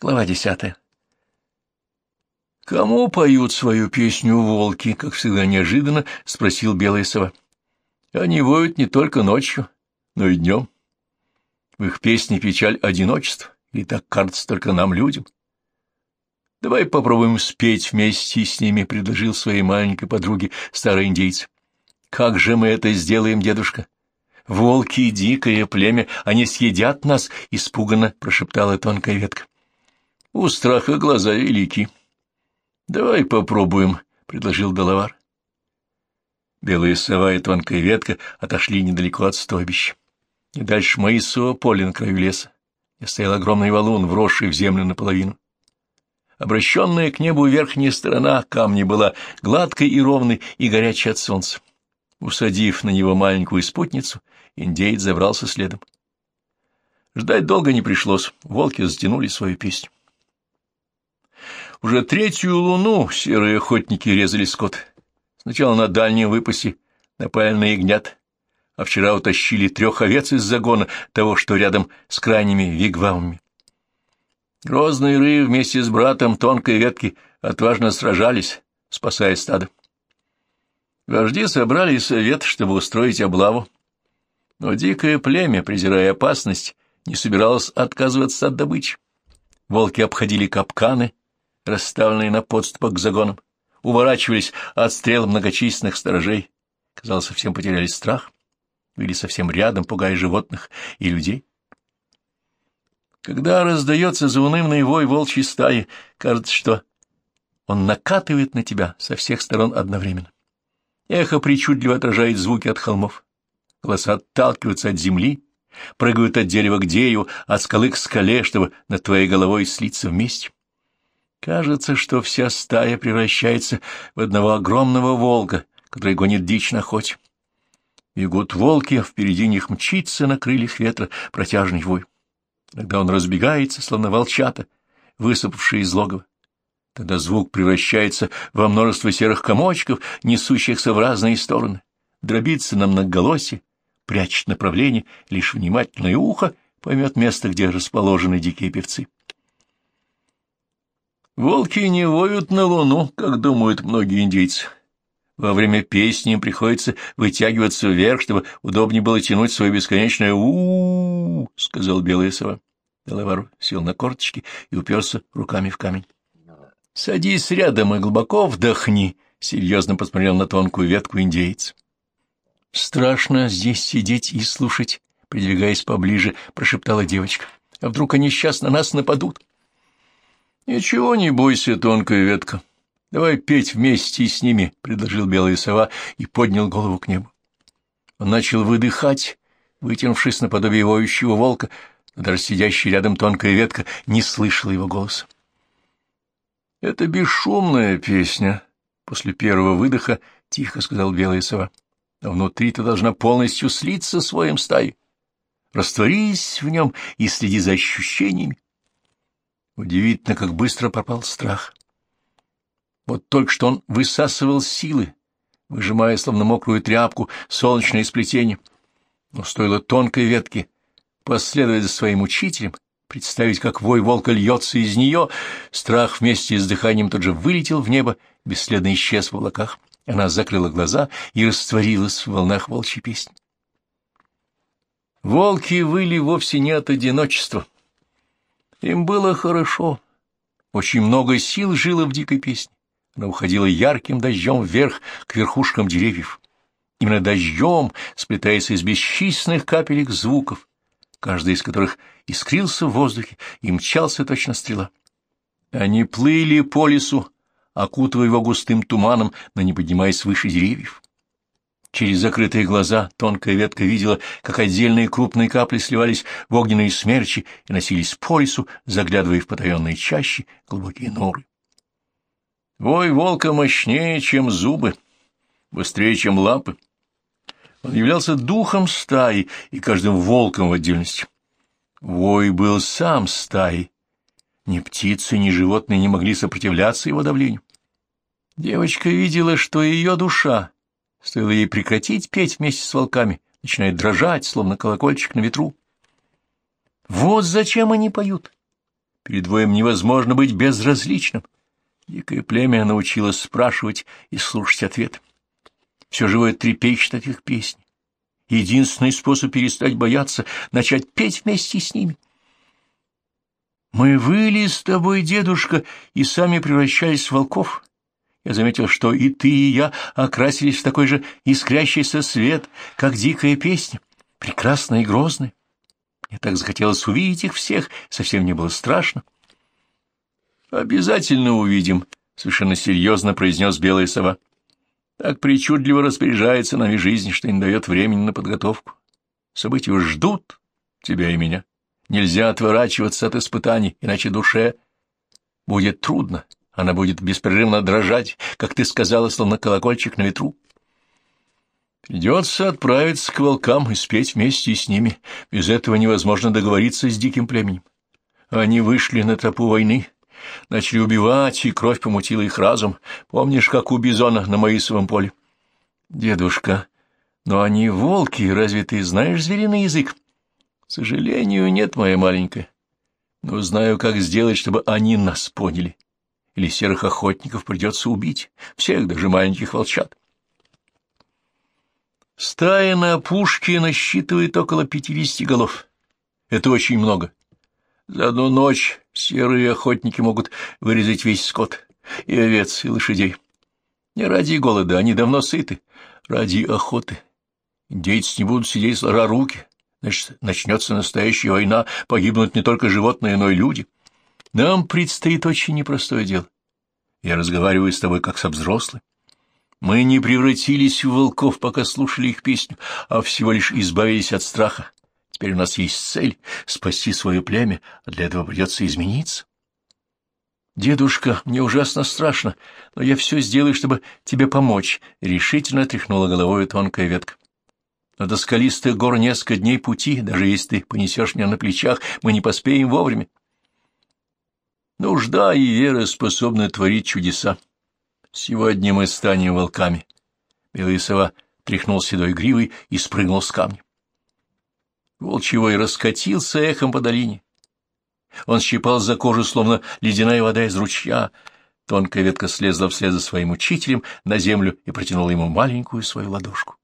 Глава десятая. «Кому поют свою песню волки?» — как всегда неожиданно спросил белая сова. «Они воют не только ночью, но и днем. В их песне печаль одиночества, и так кажется только нам, людям. Давай попробуем спеть вместе с ними», — предложил своей маленькой подруге старый индейец. «Как же мы это сделаем, дедушка?» «Волки дикое племя, они съедят нас!» — испуганно прошептала тонкая ветка. «У страха глаза велики», Давай попробуем, — предложил Доловар. Белая сова и тонкая ветка отошли недалеко от стойбища. И дальше Маисово поле на краю леса, где стоял огромный валун, вросший в землю наполовину. Обращенная к небу верхняя сторона камня была гладкой и ровной и горячей от солнца. Усадив на него маленькую спутницу, индеец забрался следом. Ждать долго не пришлось, волки затянули свою песню. Уже третью луну серые охотники резали скот. Сначала на дальнем выпасе напали на ягнят, а вчера утащили трех овец из загона, того, что рядом с крайними вигвамами. Грозный ры вместе с братом тонкой ветки отважно сражались, спасая стадо. Вожди собрали совет, чтобы устроить облаву. Но дикое племя, презирая опасность, не собиралось отказываться от добычи. Волки обходили капканы, расставленные на подступах к загонам, уворачивались от стрел многочисленных сторожей. Казалось, совсем потеряли страх, или совсем рядом, пугая животных и людей. Когда раздается заунывный вой волчьей стаи, кажется, что он накатывает на тебя со всех сторон одновременно. Эхо причудливо отражает звуки от холмов. Голоса отталкиваются от земли, прыгают от дерева к дереву, от скалы к скале, чтобы над твоей головой слиться вместе. Кажется, что вся стая превращается в одного огромного волка, который гонит дичь на охоте. Бегут волки, а впереди них мчится на крыльях ветра протяжный вой. Тогда он разбегается, словно волчата, высыпавшие из логова. Тогда звук превращается во множество серых комочков, несущихся в разные стороны, дробится на многоголосие, прячет направление, лишь внимательное ухо поймет место, где расположены дикие певцы. Волки не воют на луну, как думают многие индейцы. Во время песни им приходится вытягиваться вверх, чтобы удобнее было тянуть свое бесконечное у, сказал белая сова. Делавар сел на корточки и уперся руками в камень. — Садись рядом и глубоко вдохни, — серьезно посмотрел на тонкую ветку индейец. — Страшно здесь сидеть и слушать, — придвигаясь поближе, прошептала девочка. — А вдруг они сейчас на нас нападут? — Ничего не бойся, тонкая ветка. Давай петь вместе с ними, — предложил белая сова и поднял голову к небу. Он начал выдыхать, вытянувшись наподобие воющего волка, но даже сидящая рядом тонкая ветка не слышала его голоса. — Это бесшумная песня, — после первого выдоха тихо сказал белая сова. — Но внутри ты должна полностью слиться своим стаей. Растворись в нем и следи за ощущениями. Удивительно, как быстро пропал страх. Вот только что он высасывал силы, выжимая, словно мокрую тряпку, солнечное сплетение. Но стоило тонкой ветке последовать за своим учителем, представить, как вой волка льется из нее, страх вместе с дыханием тут же вылетел в небо, бесследно исчез в облаках. Она закрыла глаза и растворилась в волнах волчьей песни. Волки выли вовсе не от одиночества. Им было хорошо. Очень много сил жило в дикой песне. Она уходила ярким дождем вверх к верхушкам деревьев. Именно дождем, сплетаясь из бесчисленных капелек звуков, каждый из которых искрился в воздухе и мчался точно стрела. Они плыли по лесу, окутывая его густым туманом, но не поднимаясь выше деревьев. Через закрытые глаза тонкая ветка видела, как отдельные крупные капли сливались в огненные смерчи и носились по лесу, заглядывая в потаенные чащи глубокие норы. Вой волка мощнее, чем зубы, быстрее, чем лапы. Он являлся духом стаи и каждым волком в отдельности. Вой был сам стаей. Ни птицы, ни животные не могли сопротивляться его давлению. Девочка видела, что ее душа Стоило ей прекратить петь вместе с волками, начинает дрожать, словно колокольчик на ветру. Вот зачем они поют. Перед воем невозможно быть безразличным. Дикое племя научилось спрашивать и слушать ответ. Все живое трепещет от их песни. Единственный способ перестать бояться — начать петь вместе с ними. Мы выли с тобой, дедушка, и сами превращались в волков. Я заметил, что и ты, и я окрасились в такой же искрящийся свет, как дикая песня, прекрасная и грозная. Мне так захотелось увидеть их всех, совсем не было страшно. — Обязательно увидим, — совершенно серьезно произнес белая сова. Так причудливо распоряжается нами жизнь, что не дает времени на подготовку. События ждут тебя и меня. Нельзя отворачиваться от испытаний, иначе душе будет трудно. Она будет беспрерывно дрожать, как ты сказала, словно колокольчик на ветру. Придется отправиться к волкам и спеть вместе с ними. Без этого невозможно договориться с диким племенем. Они вышли на тропу войны, начали убивать, и кровь помутила их разум. Помнишь, как у бизона на Моисовом поле? Дедушка, но они волки, разве ты знаешь звериный язык? К сожалению, нет, моя маленькая. Но знаю, как сделать, чтобы они нас поняли. Или серых охотников придется убить, всех, даже маленьких волчат. Стая на опушке насчитывает около пятидесяти голов. Это очень много. За одну ночь серые охотники могут вырезать весь скот, и овец, и лошадей. Не ради голода, они давно сыты, ради охоты. Индейцы не будут сидеть сложа руки, значит, начнется настоящая война, погибнут не только животные, но и люди. Нам предстоит очень непростое дело. Я разговариваю с тобой как со взрослым. Мы не превратились в волков, пока слушали их песню, а всего лишь избавились от страха. Теперь у нас есть цель — спасти свое племя, а для этого придется измениться. «Дедушка, мне ужасно страшно, но я все сделаю, чтобы тебе помочь», — решительно тряхнула головой тонкая ветка. «Но до скалистых гор несколько дней пути, даже если ты понесешь меня на плечах, мы не поспеем вовремя». Нужда и вера способны творить чудеса. Сегодня мы станем волками. Белая тряхнул седой гривой и спрыгнул с камня. Волчевой раскатился эхом по долине. Он щипал за кожу, словно ледяная вода из ручья. Тонкая ветка слезла вслед за своим учителем на землю и протянула ему маленькую свою ладошку.